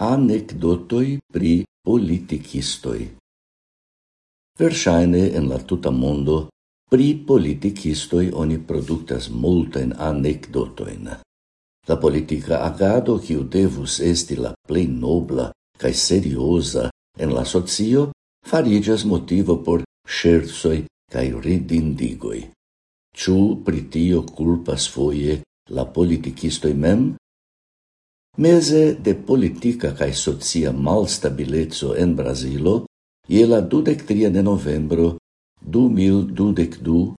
anecdotoi pri politicistoi. Versaine en la tuta mondo pri politicistoi oni produktas multen anecdotoin. La politica agado quiu devus esti la plei nobla kaj serioza en la socio farigas motivo por scherzoi cae ridindigoj. Ciu pri tio kulpas la politicistoi mem? Mese de politica cae socia malstabilezzo en Brazilo, ie la 23 de novembro 2022,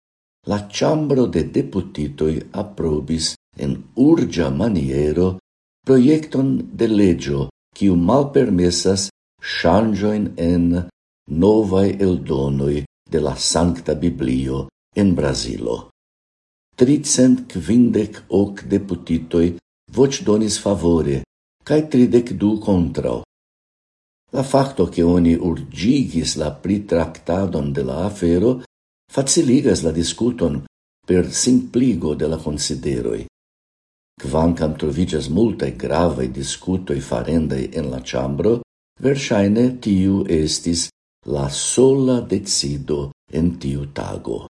la Chambro de Deputitoi aprobis en urgia maniero proiecton de legio quiu malpermesas changioin en novae eldonoi de la Sancta Biblio en Brazilo. Tricent quindec hoc deputitoi voc donis favore, cae tridec du contrao. La facto che oni urgigis la pritractadon de la afero faciligas la discuton per simpligo de la consideroi. Quancam trovigas multae gravae discutoi farendai en la chambro, versaine tiu estis la sola decido en tiu tago.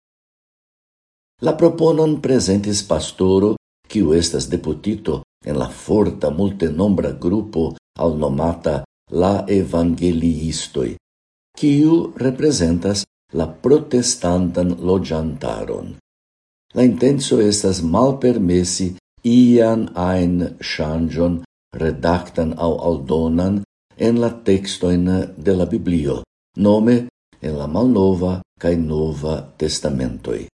La proponon presentis pastoro quiu estas deputito en la forta multenombra grupo alnomata la evangeliistoi, quiu representas la protestantan lojantaron. La intenso estas malpermesi ian ein changion redactan au aldonan en la textoin de la Biblio, nome en la Malnova cae Nova testamentoi.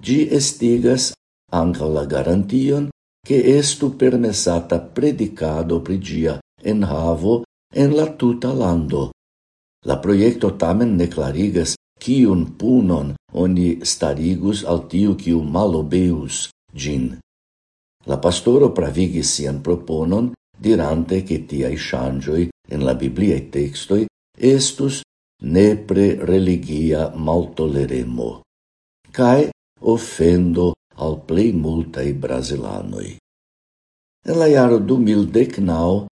Gi estigas anca la garantion, che estu permessata predicado prigia en havo en la tuta lando. La proiecto tamen ne clarigas kiun punon oni starigus al tiu kiu malobeus gin. La pastoro pravigis sian proponon, dirante che tiai shangioi en la bibliae textoi estus nepre religia maltoleremo, cae offendo al plei multai brasilanoi. En la iaro du mil decnau,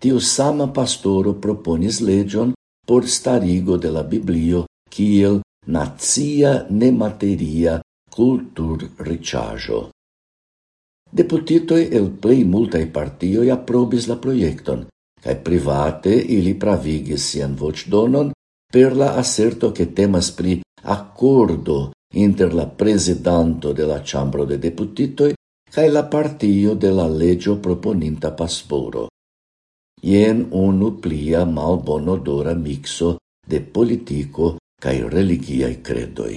tiu sama pastoro proponis legion por starigo de la Biblio kiel nazia nemateria cultur ricaggio. Deputitoi el plei multae partioi aprobis la proiecton, cae private ili pravigis sian vocdonon per la asserto che temas pri accordo inter la presidanto de la Ĉambro de Deputitoj kaj la partio de la leĝo proponinta pasboro. Jen unu plia malbonodora mixo de politiko kaj religiaj credoj.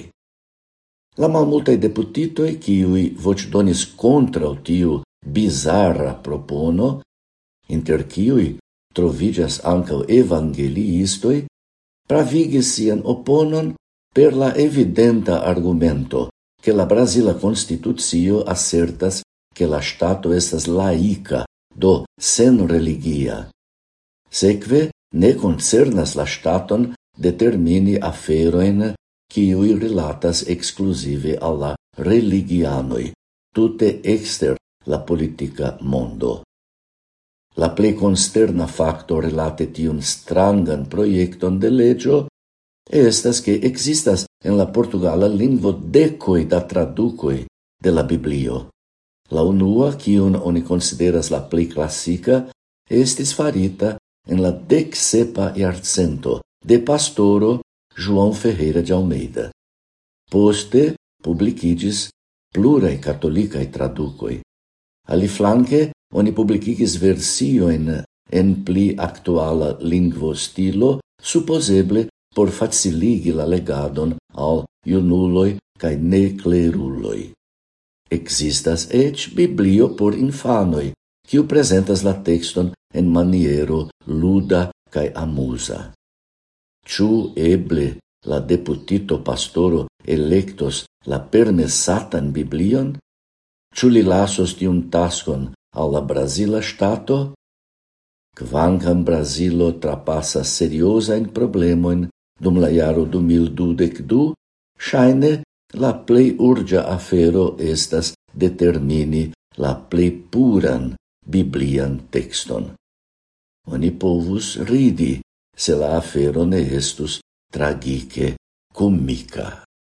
La malmultaj deputitoj, kiuj voĉdonis kontraŭ tiu bizarra propono, inter kiuj trovigas ankaŭ evangeliistoj, pravigis sian oponon per la evidenta argumento che la Brasila Constitucio assertas che la Stato estas laica, do sen religia. Seque, ne concernas la Staton determini aferoin quiui relatas exclusive alla religianoi, tute exter la politica mondo. La plei consterna facto relate tiun strangan proiecton de legio estas que existas en la portugala lingvo decoi da traducoi de la Biblio. La unua, quion oni consideras la pli classica, estis farita en la decsepa iarcento de pastoro João Ferreira de Almeida. Poste publicidis plurae catolicae traducoi. Ali flanque, oni publicigis versioen en pli actuala lingvo stilo, supposeble por faciligi la legadon al junuloj cae necleruloi. Existas ec biblio por infanoi, quiu presentas la texton en maniero luda cae amuza. Ciu eble la deputito pastoro electos la permesatan biblion? Ciu li lasos tiun taskon alla Brasila Stato? Quancam Brasilo trapassa seriosa in problemoin, dum la iaro 2022, shaine la plei urgia afero estas determini la plei puran biblian texton. Oni povus ridi se la afero ne estus tragice comica.